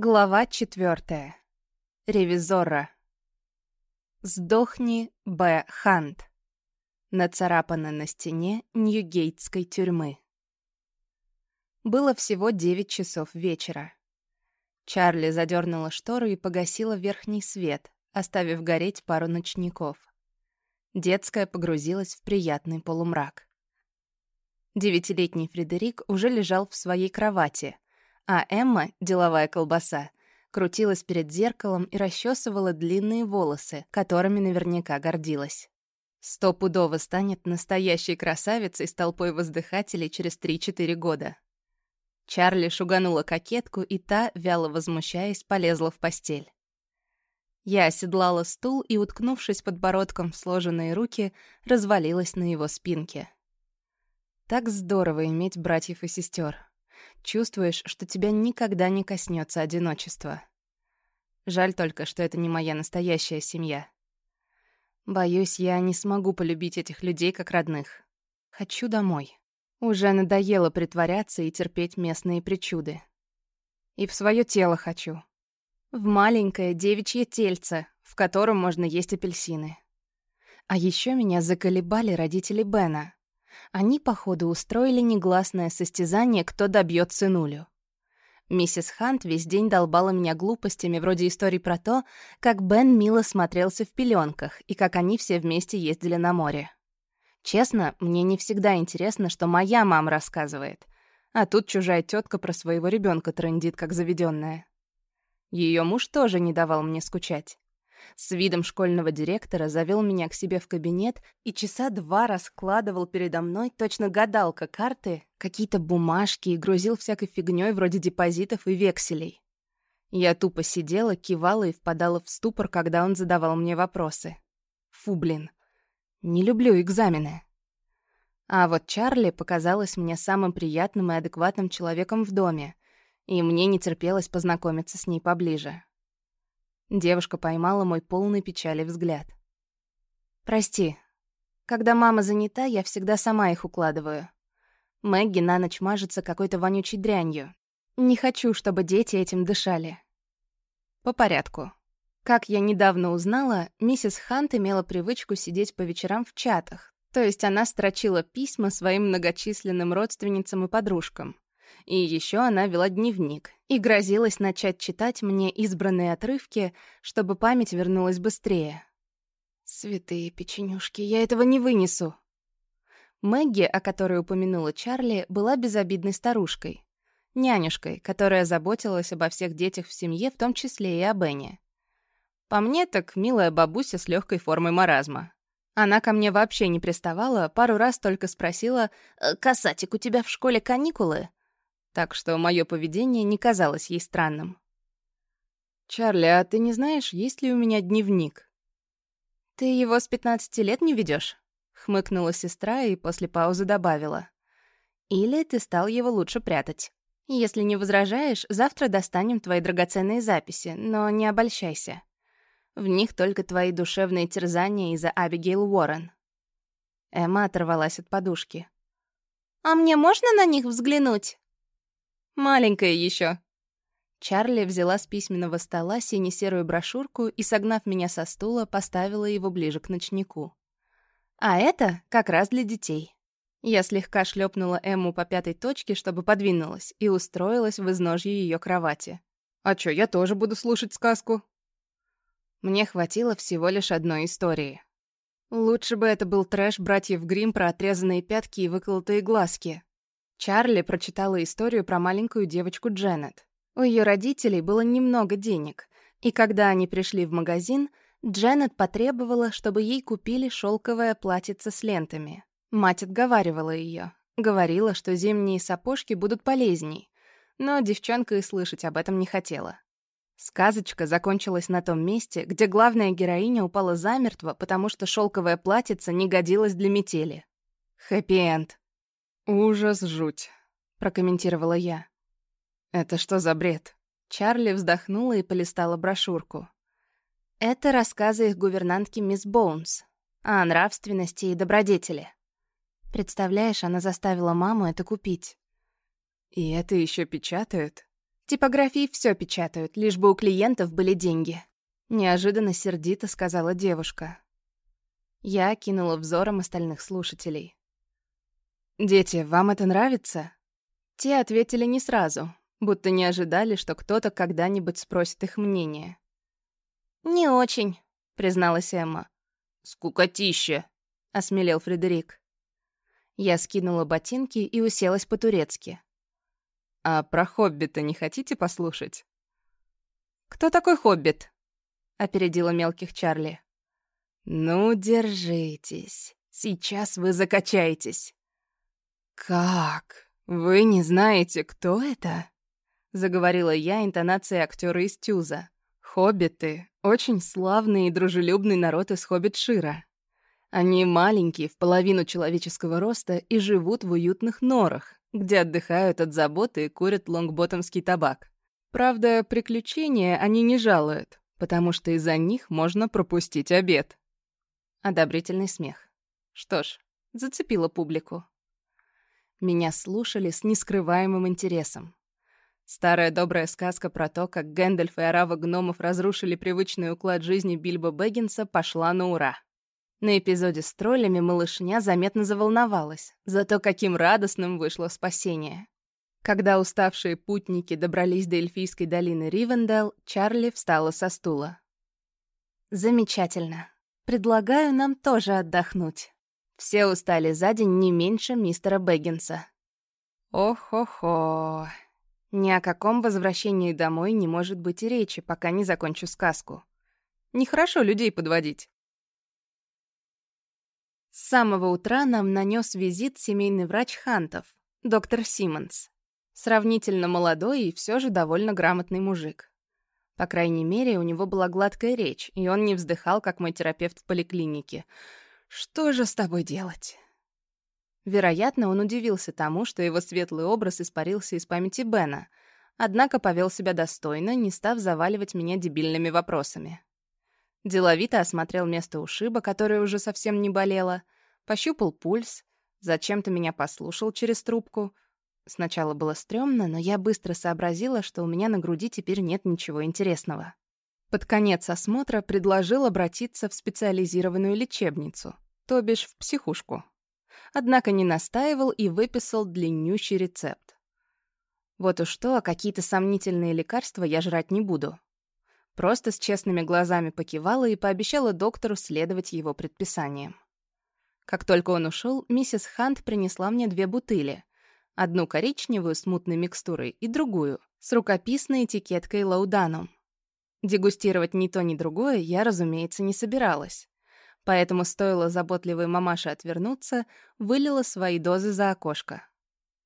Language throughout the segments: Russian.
Глава четвертая. Ревизора. «Сдохни, Б. Хант». Нацарапано на стене Ньюгейтской тюрьмы. Было всего девять часов вечера. Чарли задернула штору и погасила верхний свет, оставив гореть пару ночников. Детская погрузилась в приятный полумрак. Девятилетний Фредерик уже лежал в своей кровати — а Эмма, деловая колбаса, крутилась перед зеркалом и расчесывала длинные волосы, которыми наверняка гордилась. Стопудово станет настоящей красавицей с толпой воздыхателей через 3-4 года. Чарли шуганула кокетку, и та, вяло возмущаясь, полезла в постель. Я оседлала стул и, уткнувшись подбородком в сложенные руки, развалилась на его спинке. Так здорово иметь братьев и сестер. Чувствуешь, что тебя никогда не коснется одиночество. Жаль только, что это не моя настоящая семья. Боюсь, я не смогу полюбить этих людей как родных. Хочу домой. Уже надоело притворяться и терпеть местные причуды. И в свое тело хочу. В маленькое девичье тельце, в котором можно есть апельсины. А еще меня заколебали родители Бена. Они, походу, устроили негласное состязание, кто добьет сынулю. Миссис Хант весь день долбала меня глупостями вроде историй про то, как Бен мило смотрелся в пеленках и как они все вместе ездили на море. Честно, мне не всегда интересно, что моя мама рассказывает, а тут чужая тетка про своего ребенка трындит, как заведенная. Ее муж тоже не давал мне скучать. С видом школьного директора завел меня к себе в кабинет и часа два раскладывал передо мной точно гадалка карты, какие-то бумажки и грузил всякой фигней вроде депозитов и векселей. Я тупо сидела, кивала и впадала в ступор, когда он задавал мне вопросы. Фу, блин. Не люблю экзамены. А вот Чарли показалась мне самым приятным и адекватным человеком в доме, и мне не терпелось познакомиться с ней поближе. Девушка поймала мой полный печали взгляд. «Прости. Когда мама занята, я всегда сама их укладываю. Мэгги на ночь мажется какой-то вонючей дрянью. Не хочу, чтобы дети этим дышали». «По порядку», как я недавно узнала, миссис Хант имела привычку сидеть по вечерам в чатах, то есть она строчила письма своим многочисленным родственницам и подружкам. И еще она вела дневник и грозилась начать читать мне избранные отрывки, чтобы память вернулась быстрее. Святые печенюшки, я этого не вынесу. Мэгги, о которой упомянула Чарли, была безобидной старушкой. Нянюшкой, которая заботилась обо всех детях в семье, в том числе и о Бенни. По мне, так милая бабуся с легкой формой маразма. Она ко мне вообще не приставала, пару раз только спросила «Э, «Касатик, у тебя в школе каникулы?» Так что мое поведение не казалось ей странным. «Чарли, а ты не знаешь, есть ли у меня дневник?» «Ты его с 15 лет не ведешь? хмыкнула сестра и после паузы добавила. «Или ты стал его лучше прятать. Если не возражаешь, завтра достанем твои драгоценные записи, но не обольщайся. В них только твои душевные терзания из-за Абигейл Уоррен». Эмма оторвалась от подушки. «А мне можно на них взглянуть?» Маленькая еще. Чарли взяла с письменного стола сине-серую брошюрку и, согнав меня со стула, поставила его ближе к ночнику. А это как раз для детей. Я слегка шлепнула Эмму по пятой точке, чтобы подвинулась, и устроилась в изножье ее кровати. «А чё, я тоже буду слушать сказку?» Мне хватило всего лишь одной истории. Лучше бы это был трэш братьев Грим про отрезанные пятки и выколотые глазки. Чарли прочитала историю про маленькую девочку Дженнет. У ее родителей было немного денег, и когда они пришли в магазин, Дженнет потребовала, чтобы ей купили шелковое платьице с лентами. Мать отговаривала ее, говорила, что зимние сапожки будут полезней, но девчонка и слышать об этом не хотела. Сказочка закончилась на том месте, где главная героиня упала замертво, потому что шелковое платьице не годилось для метели. Хэппи-энд. «Ужас, жуть», — прокомментировала я. «Это что за бред?» Чарли вздохнула и полистала брошюрку. «Это рассказы их гувернантки мисс Боунс о нравственности и добродетели. Представляешь, она заставила маму это купить». «И это еще печатают?» типографии все печатают, лишь бы у клиентов были деньги. Неожиданно сердито сказала девушка. Я кинула взором остальных слушателей. «Дети, вам это нравится?» Те ответили не сразу, будто не ожидали, что кто-то когда-нибудь спросит их мнение. «Не очень», — призналась Эмма. «Скукотища», — осмелел Фредерик. Я скинула ботинки и уселась по-турецки. «А про Хоббита не хотите послушать?» «Кто такой Хоббит?» — опередила мелких Чарли. «Ну, держитесь. Сейчас вы закачаетесь». «Как? Вы не знаете, кто это?» — заговорила я интонацией актера из Тюза. «Хоббиты — очень славный и дружелюбный народ из Хоббит-Шира. Они маленькие, в половину человеческого роста, и живут в уютных норах, где отдыхают от заботы и курят лонгботомский табак. Правда, приключения они не жалуют, потому что из-за них можно пропустить обед». Одобрительный смех. Что ж, зацепила публику. Меня слушали с нескрываемым интересом. Старая добрая сказка про то, как Гэндальф и орава гномов разрушили привычный уклад жизни Бильбо Бэггинса, пошла на ура. На эпизоде с троллями малышня заметно заволновалась, зато каким радостным вышло спасение. Когда уставшие путники добрались до эльфийской долины Ривендел, Чарли встала со стула. «Замечательно. Предлагаю нам тоже отдохнуть. Все устали за день не меньше мистера Бэггинса». «Ох-хо-хо», ни о каком возвращении домой не может быть и речи, пока не закончу сказку. Нехорошо людей подводить. С самого утра нам нанес визит семейный врач Хантов, доктор Симмонс. Сравнительно молодой и все же довольно грамотный мужик. По крайней мере, у него была гладкая речь, и он не вздыхал, как мой терапевт в поликлинике. «Что же с тобой делать?» Вероятно, он удивился тому, что его светлый образ испарился из памяти Бена, однако повел себя достойно, не став заваливать меня дебильными вопросами. Деловито осмотрел место ушиба, которое уже совсем не болело, пощупал пульс, зачем-то меня послушал через трубку. Сначала было стрёмно, но я быстро сообразила, что у меня на груди теперь нет ничего интересного. Под конец осмотра предложил обратиться в специализированную лечебницу, то бишь в психушку однако не настаивал и выписал длиннющий рецепт. Вот уж что, а какие-то сомнительные лекарства я жрать не буду. Просто с честными глазами покивала и пообещала доктору следовать его предписаниям. Как только он ушел, миссис Хант принесла мне две бутыли. Одну коричневую с мутной микстурой и другую с рукописной этикеткой «Лауданум». Дегустировать ни то, ни другое я, разумеется, не собиралась. Поэтому стоило заботливой мамаше отвернуться, вылила свои дозы за окошко.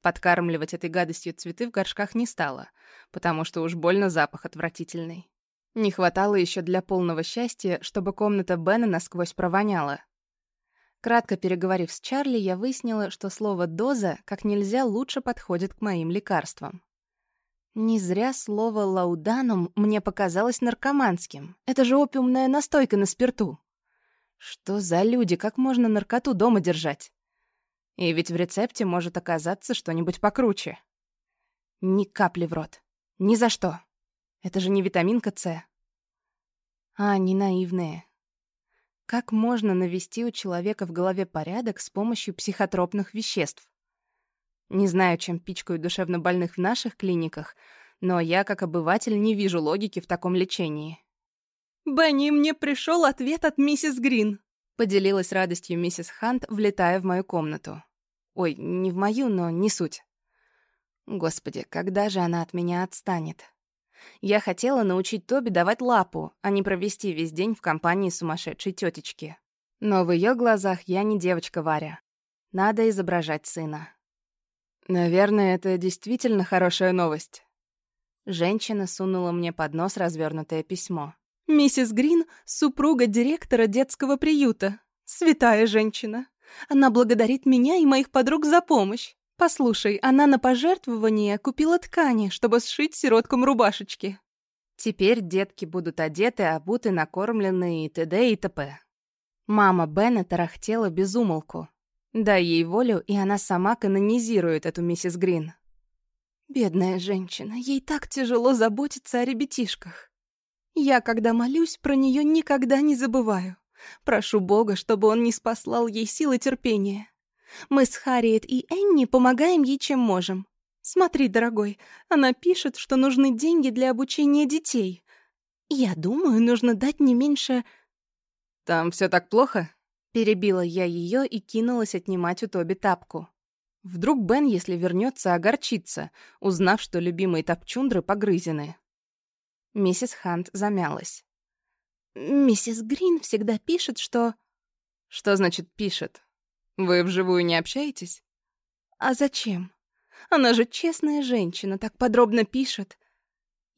Подкармливать этой гадостью цветы в горшках не стала, потому что уж больно запах отвратительный. Не хватало еще для полного счастья, чтобы комната Бена насквозь провоняла. Кратко переговорив с Чарли, я выяснила, что слово «доза» как нельзя лучше подходит к моим лекарствам. Не зря слово «лауданум» мне показалось наркоманским. Это же опиумная настойка на спирту. Что за люди? Как можно наркоту дома держать? И ведь в рецепте может оказаться что-нибудь покруче. Ни капли в рот. Ни за что. Это же не витаминка С. А, они наивные. Как можно навести у человека в голове порядок с помощью психотропных веществ? Не знаю, чем пичкают душевнобольных в наших клиниках, но я, как обыватель, не вижу логики в таком лечении. «Бенни, мне пришел ответ от миссис Грин», — поделилась радостью миссис Хант, влетая в мою комнату. Ой, не в мою, но не суть. Господи, когда же она от меня отстанет? Я хотела научить Тоби давать лапу, а не провести весь день в компании сумасшедшей тетечки. Но в ее глазах я не девочка Варя. Надо изображать сына. Наверное, это действительно хорошая новость. Женщина сунула мне под нос развернутое письмо. Миссис Грин — супруга директора детского приюта. Святая женщина. Она благодарит меня и моих подруг за помощь. Послушай, она на пожертвование купила ткани, чтобы сшить сироткам рубашечки. Теперь детки будут одеты, обуты, накормлены и т.д. и т.п. Мама Бена тарахтела без умолку. Дай ей волю, и она сама канонизирует эту миссис Грин. Бедная женщина, ей так тяжело заботиться о ребятишках. Я, когда молюсь, про нее никогда не забываю. Прошу Бога, чтобы он не спаслал ей силы терпения. Мы с Харриет и Энни помогаем ей, чем можем. Смотри, дорогой, она пишет, что нужны деньги для обучения детей. Я думаю, нужно дать не меньше... «Там все так плохо?» Перебила я ее и кинулась отнимать у Тоби тапку. Вдруг Бен, если вернется, огорчится, узнав, что любимые тапчундры погрызены. Миссис Хант замялась. «Миссис Грин всегда пишет, что...» «Что значит «пишет»? Вы вживую не общаетесь?» «А зачем? Она же честная женщина, так подробно пишет».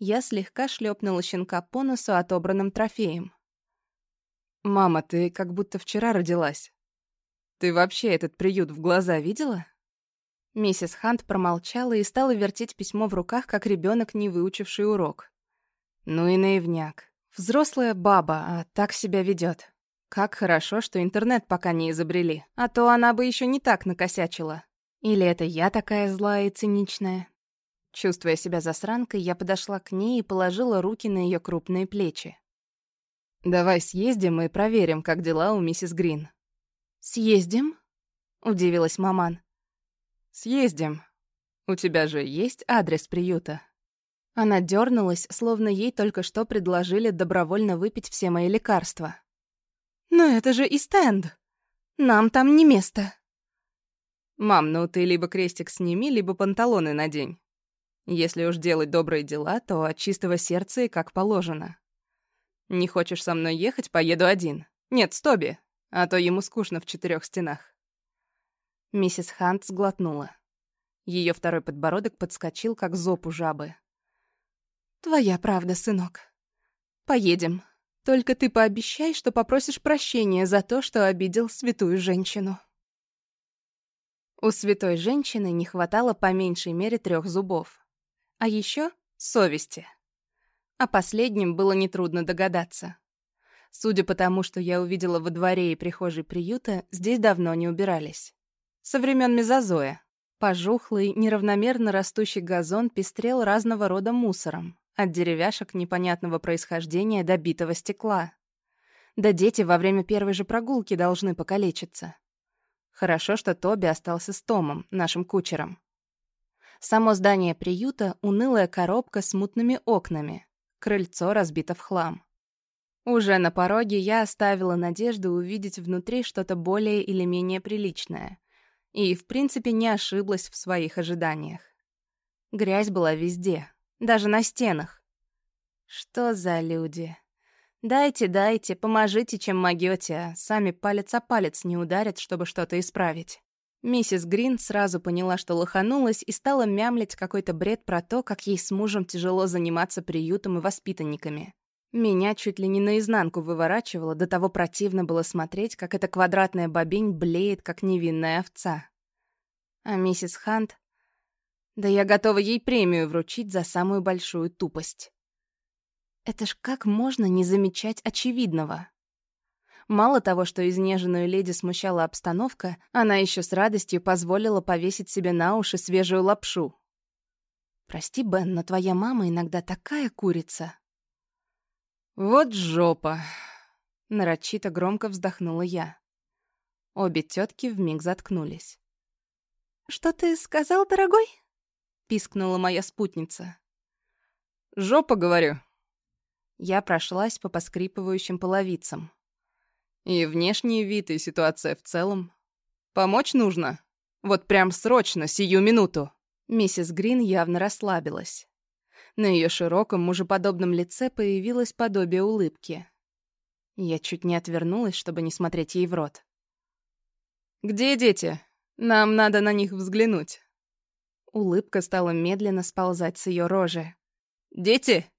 Я слегка шлепнула щенка по носу отобранным трофеем. «Мама, ты как будто вчера родилась. Ты вообще этот приют в глаза видела?» Миссис Хант промолчала и стала вертеть письмо в руках, как ребенок, не выучивший урок. Ну и наивняк. Взрослая баба, а так себя ведет. Как хорошо, что интернет пока не изобрели, а то она бы еще не так накосячила. Или это я такая злая и циничная? Чувствуя себя засранкой, я подошла к ней и положила руки на ее крупные плечи. «Давай съездим и проверим, как дела у миссис Грин». «Съездим?» — удивилась маман. «Съездим. У тебя же есть адрес приюта?» Она дернулась, словно ей только что предложили добровольно выпить все мои лекарства. «Но это же и стенд. Нам там не место». «Мам, ну ты либо крестик сними, либо панталоны надень. Если уж делать добрые дела, то от чистого сердца и как положено. Не хочешь со мной ехать, поеду один. Нет, с Тоби, а то ему скучно в четырех стенах». Миссис Хант сглотнула. Ее второй подбородок подскочил, как зоб у жабы. «Твоя правда, сынок. Поедем. Только ты пообещай, что попросишь прощения за то, что обидел святую женщину». У святой женщины не хватало по меньшей мере трех зубов. А еще совести. О последнем было нетрудно догадаться. Судя по тому, что я увидела во дворе и прихожей приюта, здесь давно не убирались. Со времен мезозоя. Пожухлый, неравномерно растущий газон пестрел разного рода мусором, от деревяшек непонятного происхождения до битого стекла. Да дети во время первой же прогулки должны покалечиться. Хорошо, что Тоби остался с Томом, нашим кучером. Само здание приюта — унылая коробка с мутными окнами. Крыльцо разбито в хлам. Уже на пороге я оставила надежду увидеть внутри что-то более или менее приличное. И, в принципе, не ошиблась в своих ожиданиях. Грязь была везде, даже на стенах. Что за люди? Дайте, дайте, поможите, чем могете, а сами палец о палец не ударят, чтобы что-то исправить. Миссис Грин сразу поняла, что лоханулась, и стала мямлить какой-то бред про то, как ей с мужем тяжело заниматься приютом и воспитанниками. Меня чуть ли не наизнанку выворачивало, до того противно было смотреть, как эта квадратная бобень блеет, как невинная овца. А миссис Хант да я готова ей премию вручить за самую большую тупость. Это ж как можно не замечать очевидного? Мало того, что изнеженную леди смущала обстановка, она еще с радостью позволила повесить себе на уши свежую лапшу. «Прости, Бен, но твоя мама иногда такая курица». «Вот жопа!» — нарочито громко вздохнула я. Обе тетки вмиг заткнулись. «Что ты сказал, дорогой?» — пискнула моя спутница. «Жопа, говорю». Я прошлась по поскрипывающим половицам. И внешний вид, и ситуация в целом. Помочь нужно? Вот прям срочно, сию минуту. Миссис Грин явно расслабилась. На ее широком, мужеподобном лице появилось подобие улыбки. Я чуть не отвернулась, чтобы не смотреть ей в рот. «Где дети? Нам надо на них взглянуть». Улыбка стала медленно сползать с ее рожи. «Дети?»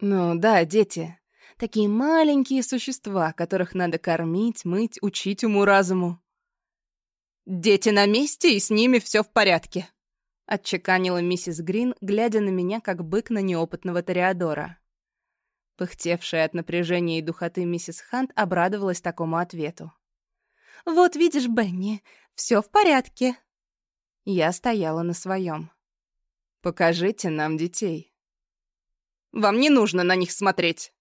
«Ну да, дети. Такие маленькие существа, которых надо кормить, мыть, учить уму-разуму». «Дети на месте, и с ними все в порядке», — отчеканила миссис Грин, глядя на меня, как бык на неопытного тореадора. Пыхтевшая от напряжения и духоты миссис Хант обрадовалась такому ответу. «Вот видишь, Бенни, все в порядке», я стояла на своем. Покажите нам детей. Вам не нужно на них смотреть.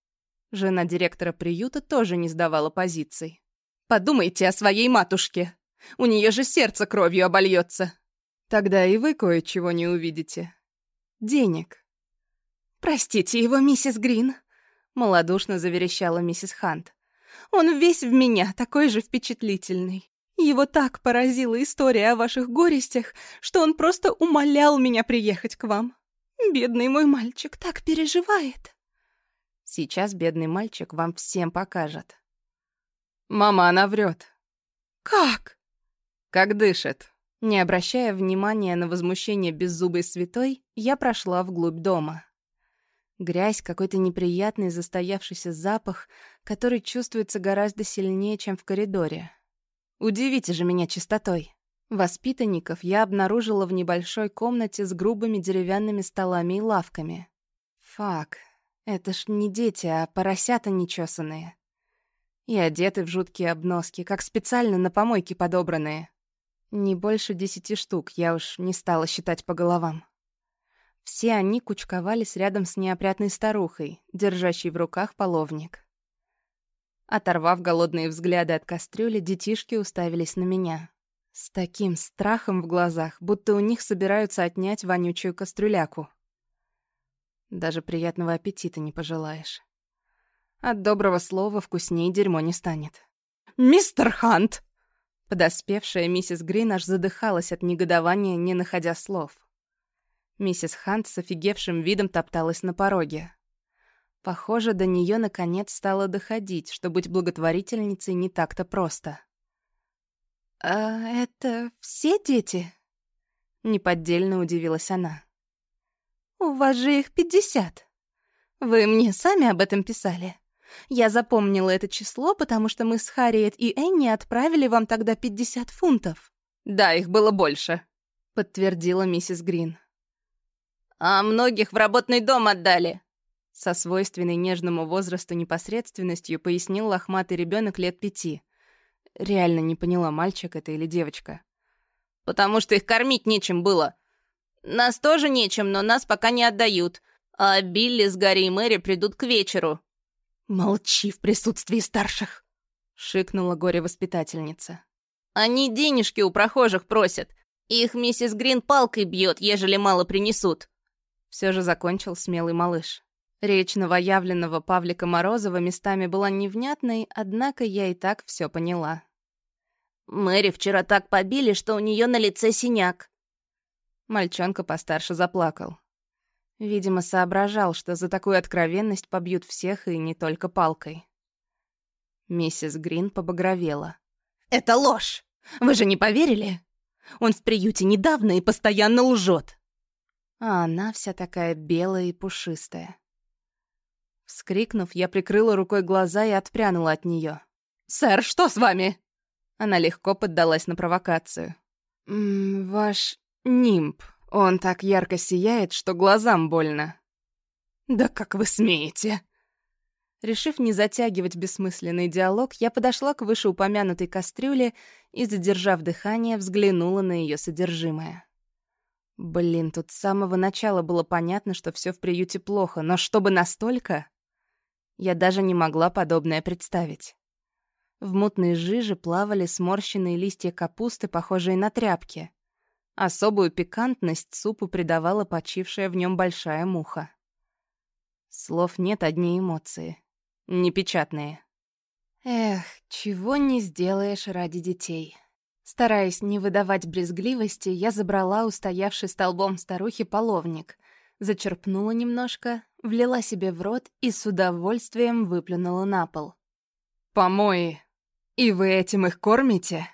Жена директора приюта тоже не сдавала позиций. Подумайте о своей матушке. У нее же сердце кровью обольется. Тогда и вы кое-чего не увидите. Денег. Простите его, миссис Грин, малодушно заверещала миссис Хант. Он весь в меня, такой же впечатлительный. Его так поразила история о ваших горестях, что он просто умолял меня приехать к вам. Бедный мой мальчик так переживает. Сейчас бедный мальчик вам всем покажет. Мама, она врет. Как? Как дышит. Не обращая внимания на возмущение беззубой святой, я прошла вглубь дома. Грязь, какой-то неприятный застоявшийся запах, который чувствуется гораздо сильнее, чем в коридоре. Удивите же меня чистотой. Воспитанников я обнаружила в небольшой комнате с грубыми деревянными столами и лавками. Фак, это ж не дети, а поросята нечесанные. И одеты в жуткие обноски, как специально на помойке подобранные. Не больше десяти штук, я уж не стала считать по головам. Все они кучковались рядом с неопрятной старухой, держащей в руках половник. Оторвав голодные взгляды от кастрюли, детишки уставились на меня. С таким страхом в глазах, будто у них собираются отнять вонючую кастрюляку. Даже приятного аппетита не пожелаешь. От доброго слова вкуснее дерьмо не станет. «Мистер Хант!» Подоспевшая миссис Грин аж задыхалась от негодования, не находя слов. Миссис Хант с офигевшим видом топталась на пороге. Похоже, до нее наконец стало доходить, что быть благотворительницей не так-то просто. «А это все дети?» Неподдельно удивилась она. «У вас же их пятьдесят. Вы мне сами об этом писали. Я запомнила это число, потому что мы с Харриет и Энни отправили вам тогда пятьдесят фунтов». «Да, их было больше», — подтвердила миссис Грин. «А многих в работный дом отдали», со свойственной нежному возрасту непосредственностью пояснил лохматый ребенок лет пяти. Реально не поняла, мальчик это или девочка. «Потому что их кормить нечем было. Нас тоже нечем, но нас пока не отдают. А Билли с Гарри и Мэри придут к вечеру». «Молчи в присутствии старших», — шикнула горе-воспитательница. «Они денежки у прохожих просят. Их миссис Грин палкой бьет, ежели мало принесут». Все же закончил смелый малыш. Речь новоявленного Павлика Морозова местами была невнятной, однако я и так все поняла. «Мэри вчера так побили, что у нее на лице синяк». Мальчонка постарше заплакал. Видимо, соображал, что за такую откровенность побьют всех и не только палкой. Миссис Грин побагровела. «Это ложь! Вы же не поверили? Он в приюте недавно и постоянно лжет. А она вся такая белая и пушистая. Вскрикнув, я прикрыла рукой глаза и отпрянула от нее. «Сэр, что с вами?» Она легко поддалась на провокацию. «М -м, «Ваш нимб. Он так ярко сияет, что глазам больно». «Да как вы смеете?» Решив не затягивать бессмысленный диалог, я подошла к вышеупомянутой кастрюле и, задержав дыхание, взглянула на ее содержимое. Блин, тут с самого начала было понятно, что все в приюте плохо, но чтобы настолько... Я даже не могла подобное представить. В мутной жиже плавали сморщенные листья капусты, похожие на тряпки. Особую пикантность супу придавала почившая в нем большая муха. Слов нет, одни эмоции. Непечатные. Эх, чего не сделаешь ради детей. Стараясь не выдавать брезгливости, я забрала устоявший столбом старухи половник, зачерпнула немножко, влила себе в рот и с удовольствием выплюнула на пол. «Помои! И вы этим их кормите?»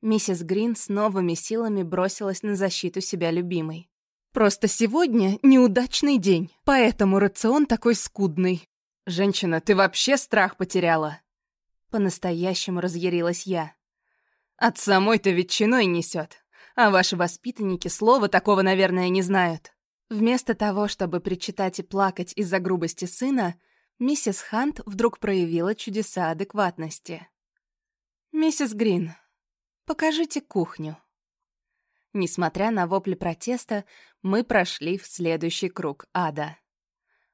Миссис Грин с новыми силами бросилась на защиту себя любимой. «Просто сегодня неудачный день, поэтому рацион такой скудный. Женщина, ты вообще страх потеряла?» По-настоящему разъярилась я. «От самой-то ветчиной несет, а ваши воспитанники слова такого, наверное, не знают». Вместо того, чтобы причитать и плакать из-за грубости сына, миссис Хант вдруг проявила чудеса адекватности. «Миссис Грин, покажите кухню». Несмотря на вопли протеста, мы прошли в следующий круг ада.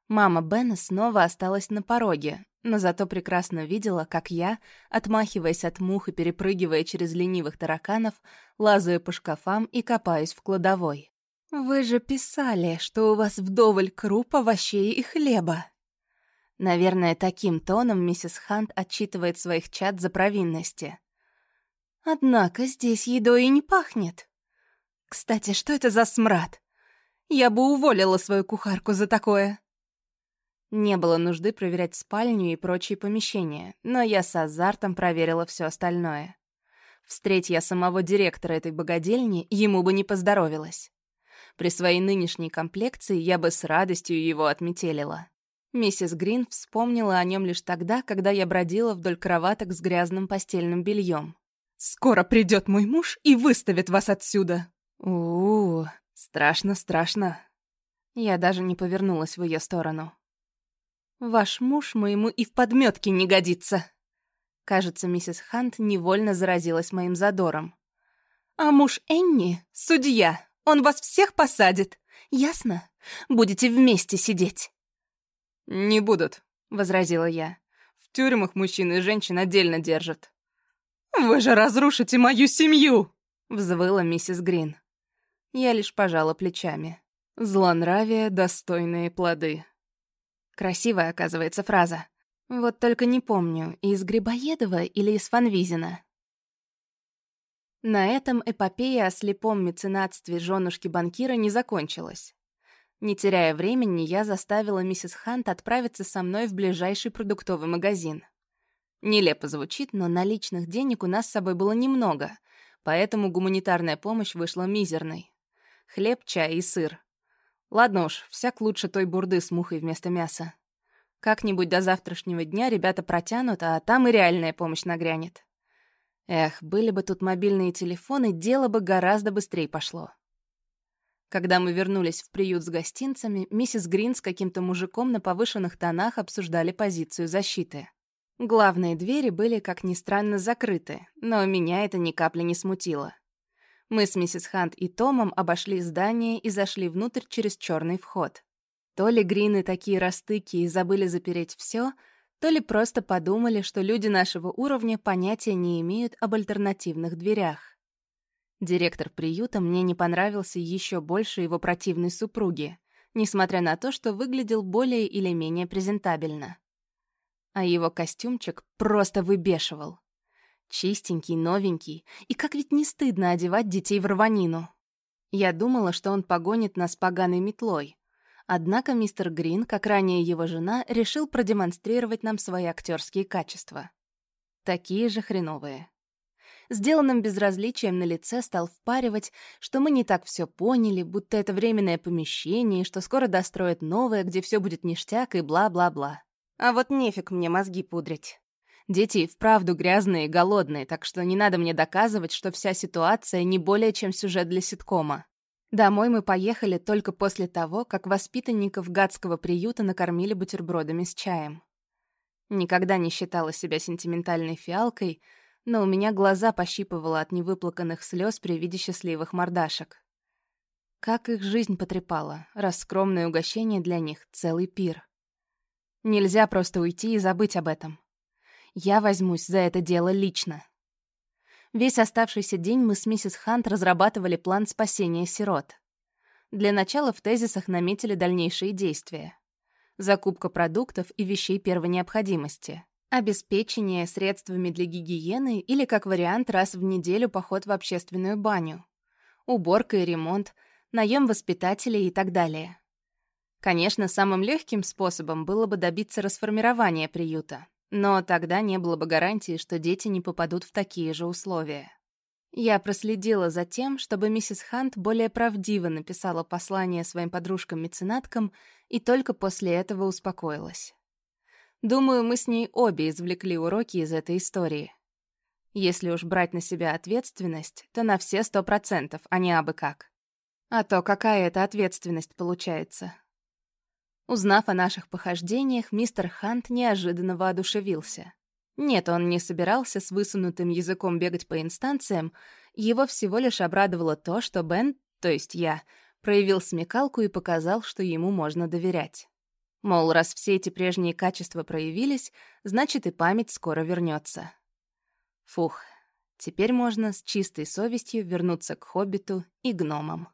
Мама Бена снова осталась на пороге, но зато прекрасно видела, как я, отмахиваясь от мух и перепрыгивая через ленивых тараканов, лазаю по шкафам и копаюсь в кладовой. «Вы же писали, что у вас вдоволь круп, овощей и хлеба!» Наверное, таким тоном миссис Хант отчитывает своих чад за провинности. «Однако здесь едой и не пахнет. Кстати, что это за смрад? Я бы уволила свою кухарку за такое!» Не было нужды проверять спальню и прочие помещения, но я с азартом проверила все остальное. Встреть я самого директора этой богадельни, ему бы не поздоровилось. При своей нынешней комплекции я бы с радостью его отметелила. Миссис Грин вспомнила о нем лишь тогда, когда я бродила вдоль кроваток с грязным постельным бельем. «Скоро придет мой муж и выставит вас отсюда!» у, -у страшно-страшно. Я даже не повернулась в ее сторону. Ваш муж моему и в подметке не годится. Кажется, миссис Хант невольно заразилась моим задором. А муж Энни — судья. Он вас всех посадит. Ясно? Будете вместе сидеть. «Не будут», — возразила я. «В тюрьмах мужчин и женщин отдельно держат». «Вы же разрушите мою семью!» — взвыла миссис Грин. Я лишь пожала плечами. «Злонравие — достойные плоды», Красивая, оказывается, фраза. Вот только не помню, из Грибоедова или из Фанвизина. На этом эпопея о слепом меценатстве женушки банкира не закончилась. Не теряя времени, я заставила миссис Хант отправиться со мной в ближайший продуктовый магазин. Нелепо звучит, но наличных денег у нас с собой было немного, поэтому гуманитарная помощь вышла мизерной. Хлеб, чай и сыр. Ладно уж, всяк лучше той бурды с мухой вместо мяса. Как-нибудь до завтрашнего дня ребята протянут, а там и реальная помощь нагрянет. Эх, были бы тут мобильные телефоны, дело бы гораздо быстрее пошло. Когда мы вернулись в приют с гостинцами, миссис Грин с каким-то мужиком на повышенных тонах обсуждали позицию защиты. Главные двери были, как ни странно, закрыты, но меня это ни капли не смутило. Мы с миссис Хант и Томом обошли здание и зашли внутрь через черный вход. То ли Грины такие растыки и забыли запереть все, то ли просто подумали, что люди нашего уровня понятия не имеют об альтернативных дверях. Директор приюта мне не понравился еще больше его противной супруги, несмотря на то, что выглядел более или менее презентабельно. А его костюмчик просто выбешивал. Чистенький, новенький. И как ведь не стыдно одевать детей в рванину. Я думала, что он погонит нас поганой метлой. Однако мистер Грин, как ранее его жена, решил продемонстрировать нам свои актерские качества. Такие же хреновые. Сделанным безразличием на лице стал впаривать, что мы не так все поняли, будто это временное помещение, и что скоро достроят новое, где все будет ништяк и бла-бла-бла. А вот нефиг мне мозги пудрить. Дети вправду грязные и голодные, так что не надо мне доказывать, что вся ситуация не более чем сюжет для ситкома. Домой мы поехали только после того, как воспитанников гадского приюта накормили бутербродами с чаем. Никогда не считала себя сентиментальной фиалкой, но у меня глаза пощипывало от невыплаканных слез при виде счастливых мордашек. Как их жизнь потрепала, раз скромное угощение для них — целый пир. Нельзя просто уйти и забыть об этом. Я возьмусь за это дело лично. Весь оставшийся день мы с миссис Хант разрабатывали план спасения сирот. Для начала в тезисах наметили дальнейшие действия. Закупка продуктов и вещей первой необходимости. Обеспечение средствами для гигиены или, как вариант, раз в неделю поход в общественную баню. Уборка и ремонт, наем воспитателей и так далее. Конечно, самым легким способом было бы добиться расформирования приюта. Но тогда не было бы гарантии, что дети не попадут в такие же условия. Я проследила за тем, чтобы миссис Хант более правдиво написала послание своим подружкам-меценаткам и только после этого успокоилась. Думаю, мы с ней обе извлекли уроки из этой истории. Если уж брать на себя ответственность, то на все сто процентов, а не абы как. А то какая это ответственность получается? Узнав о наших похождениях, мистер Хант неожиданно воодушевился. Нет, он не собирался с высунутым языком бегать по инстанциям Его всего лишь обрадовало то, что Бен, то есть я, проявил смекалку и показал, что ему можно доверять. Мол, раз все эти прежние качества проявились, значит и память скоро вернется. Фух, теперь можно с чистой совестью вернуться к хоббиту и гномам.